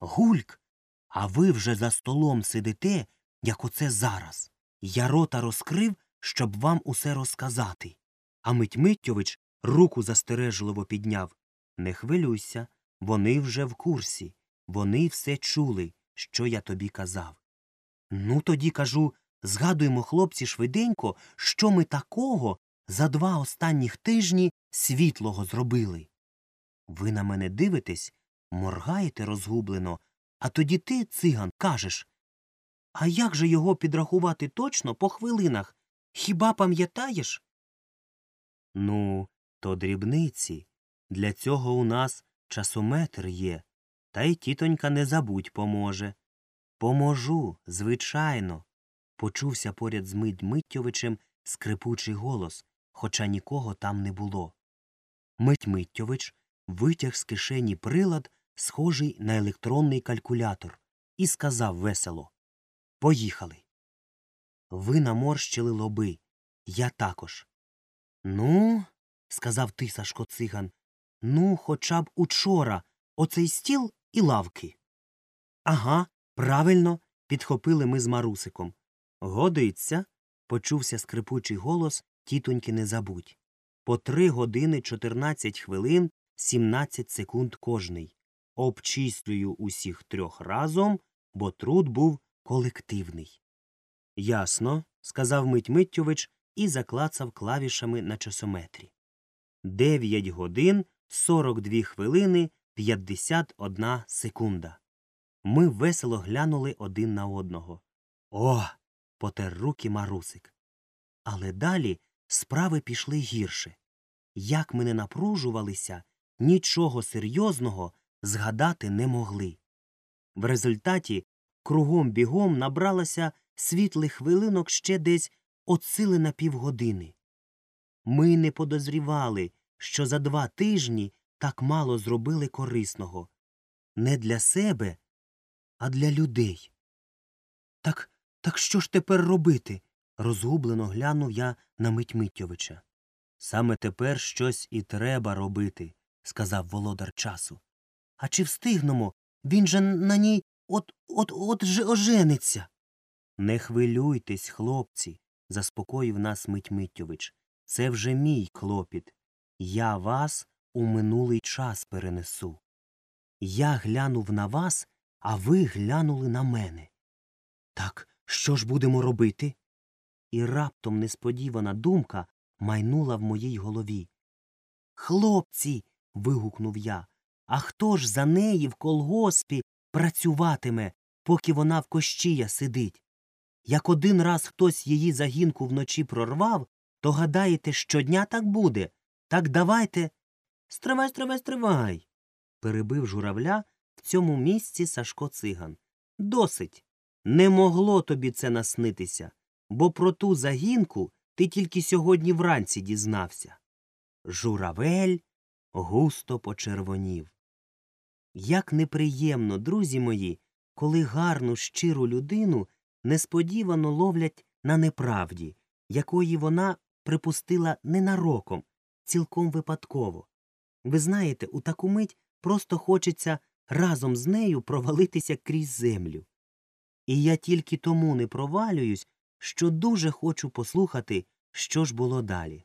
Гульк, а ви вже за столом сидите, як оце зараз. Я рота розкрив, щоб вам усе розказати. А Митьмитьович руку застережливо підняв. Не хвилюйся, вони вже в курсі. Вони все чули, що я тобі казав. Ну, тоді кажу, згадуємо, хлопці, швиденько, що ми такого за два останніх тижні світлого зробили. Ви на мене дивитесь, моргаєте розгублено, а тоді ти, циган, кажеш. А як же його підрахувати точно по хвилинах? Хіба пам'ятаєш? Ну, то дрібниці. Для цього у нас часометр є. Та й тітонька не забудь поможе. Поможу, звичайно. Почувся поряд з Мить Миттєвичем скрипучий голос, хоча нікого там не було. Мить Миттєвич витяг з кишені прилад, схожий на електронний калькулятор, і сказав весело Поїхали. Ви наморщили лоби. Я також. Ну, сказав ти, Сашко циган, ну, хоча б учора оцей стіл і лавки. Ага, правильно, підхопили ми з Марусиком. Годиться, почувся скрипучий голос тітоньки не забудь. По три години чотирнадцять хвилин сімнадцять секунд кожний. Обчислюю усіх трьох разом, бо труд був колективний. Ясно, сказав Мить Миттєвич і заклацав клавішами на часометрі. Дев'ять годин сорок дві хвилини п'ятдесят одна секунда. Ми весело глянули один на одного. О. потер руки Марусик. Але далі справи пішли гірше. Як ми не напружувалися, нічого серйозного згадати не могли. В результаті кругом бігом набралося світлих хвилинок ще десь от сили на півгодини. Ми не подозрівали, що за два тижні так мало зробили корисного не для себе, а для людей. Так так що ж тепер робити? розгублено глянув я на Мить Миттєвича. Саме тепер щось і треба робити, сказав володар часу. А чи встигнемо? Він же на ній от от от же ожениться. Не хвилюйтесь, хлопці, заспокоїв нас Мить Миттєвич. Це вже мій клопіт. Я вас у минулий час перенесу. Я глянув на вас, а ви глянули на мене. Так що ж будемо робити? І раптом несподівана думка майнула в моїй голові. Хлопці. вигукнув я. А хто ж за неї в колгоспі працюватиме, поки вона в кощія сидить? Як один раз хтось її загінку вночі прорвав, то гадаєте, щодня так буде. Так давайте. Стривай, стривай, стривай. перебив журавля в цьому місці Сашко циган. Досить. Не могло тобі це наснитися, бо про ту загінку ти тільки сьогодні вранці дізнався. Журавель густо почервонів. Як неприємно, друзі мої, коли гарну, щиру людину несподівано ловлять на неправді, якої вона припустила ненароком, цілком випадково. Ви знаєте, у таку мить просто хочеться разом з нею провалитися крізь землю. І я тільки тому не провалююсь, що дуже хочу послухати, що ж було далі.